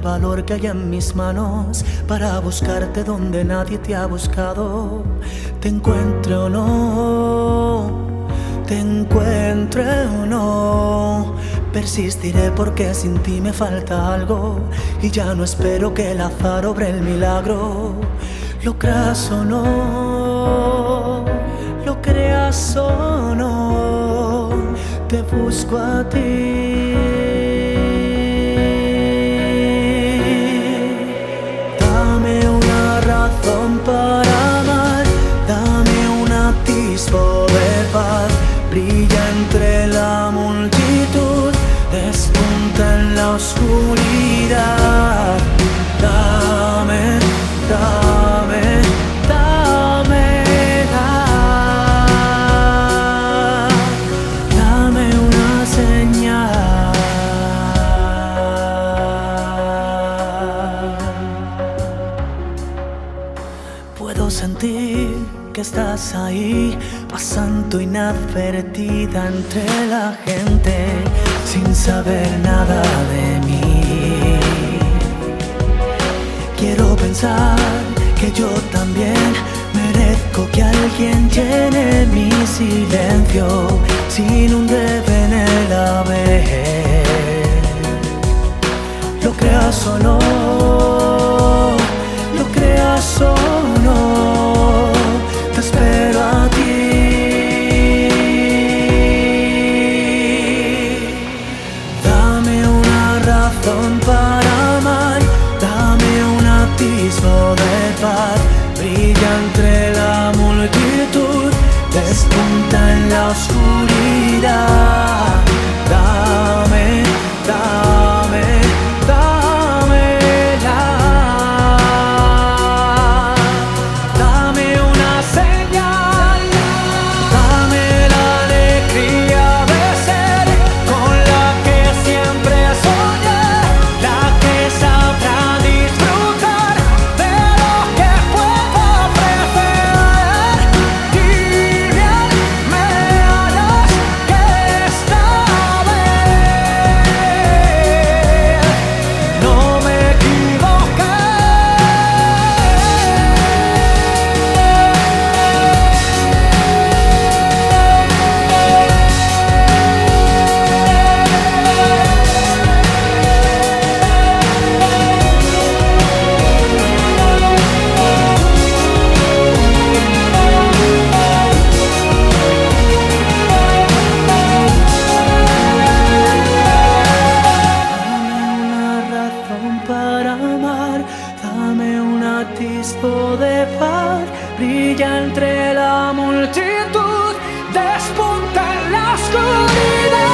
valor que hay en mis manos para buscarte donde nadie te ha buscado. Te encuentre o no, te encuentre o no. Persistiré porque sin ti me falta algo y ya no espero que el azar obre el milagro. Lo creas o no, lo creas o no, te busco a ti. Amar, dame un atisbo de paz, brilla entre que estás ahí, pasando inadvertida entre la gente, sin saber nada de mí. Quiero pensar que yo también merezco que alguien llene mi silencio sin un debe en el haber. Lo creas o no, lo creas o no, razón para atisbo de paz, brilla entre la multitud, despunta en la oscuridad.